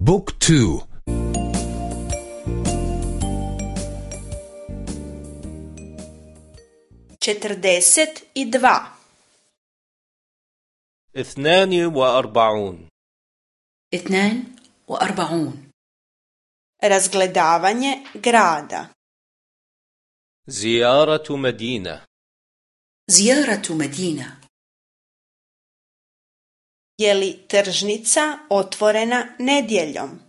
بوك تو. četrdeset i dva اثنان وأربعون اثنان وأربعون razgledavanje grada زيارة مدينة زيارة مدينة je li tržnica otvorena nedjeljom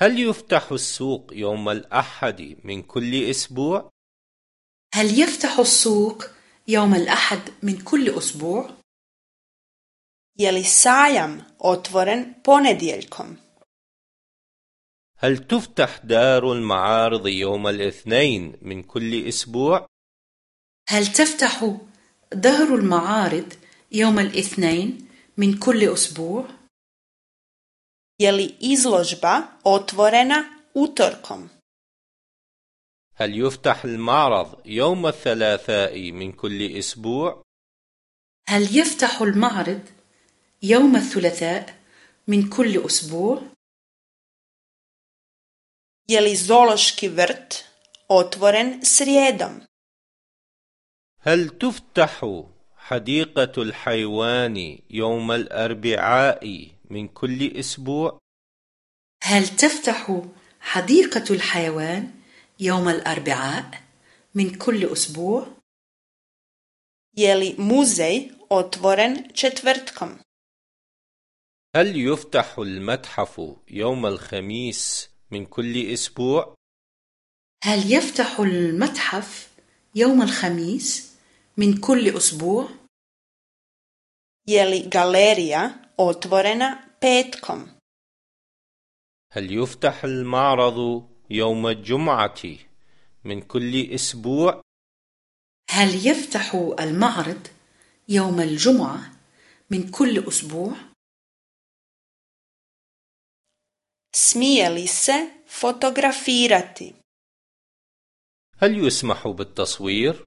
هل يفتح السوق يوم الأحد من كل أسبوع؟ هل يفتح السوق يوم الأحد من كل أسبوع؟ je li sajam otvoren ponedjeljkom هل تفتح دار المعارض يوم الاثنين من كل أسبوع؟ هل تفتح دار المعارض يوم الاثنين من كل أسبوع؟ je li izložba otvorena utorkom هل يفتح المعرض يوم الثلاثاء من كل أسبوع؟ هل يفتح المعرض يوم الثلاثاء من كل أسبوع؟ je li zoološki vrt otvoren srijedom هل تفتح حديقة الحيوان يوم الأربعاء من كل أسبوع؟ هل تفتح حديقة الحيوان يوم الأربعاء من كل أسبوع؟ li muzej otvoren četvrtkom هل يفتح المتحف يوم الخميس من كل أسبوع؟ هل يفتح المتحف يوم الخميس من كل أسبوع؟ je li galerija otvorena petkom هل يفتح المعرض يوم الجمعة من كل أسبوع؟ هل يفتح المعرض يوم الجمعة من كل أسبوع؟ smije li se fotografirati هل يسمح بالتصوير؟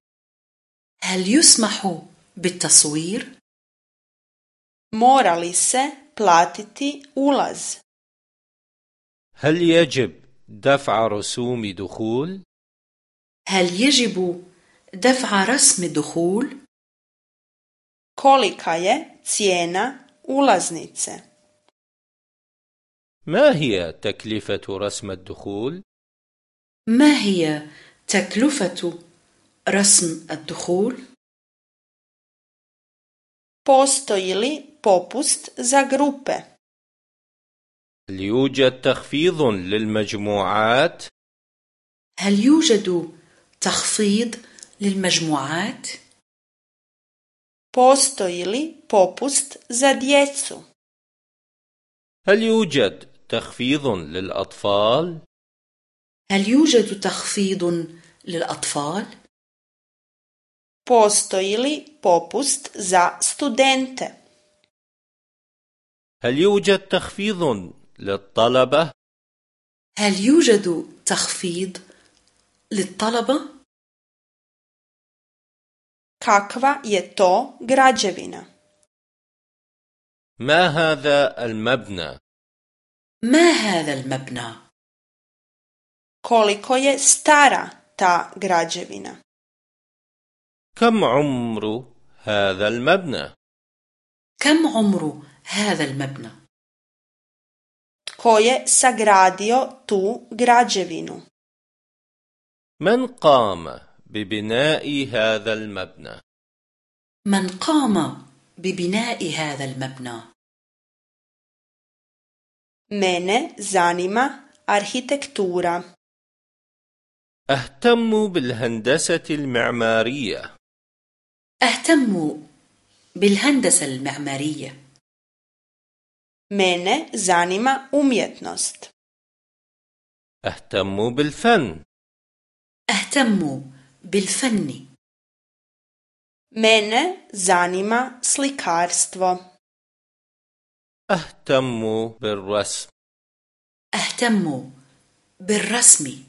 هل يسمح بالتصوير؟ mora li se platiti ulaz هل يجب دفع رسوم دخول؟ هل يجب دفع رسم الدخول؟ kolika je cijena ulaznice ما هي تكلفة رسم الدخول؟ ما هي تكلفة رسم الدخول؟ postoji li popust za grupe هل يوجد تخفيض للمجموعات؟ هل يوجد تخفيض للمجموعات؟ postoji li popust za djecu هل يوجد تخفيض للأطفال؟ هل يوجد تخفيض للأطفال؟ Postoji li popust za studente هل يوجد تخفيض للطلبة؟ هل يوجد تخفيض للطلبة؟ kakva je to građevina ما هذا المبنى؟ ما هذا المبنى؟ koliko je stara ta građevina كم عمر هذا المبنى؟ كم عمر هذا المبنى؟ tko je sagradio tu građevinu من قام ببناء هذا المبنى؟ من قام ببناء هذا المبنى؟ mene zanima arhitektura أهتم بالهندسة المعمارية أهتم بالهندسة المعمارية. mene zanima umjetnost أهتم بالفن. أهتم بالفن. mene zanima slikarstvo أهتم بالرسم. أهتم بالرسم.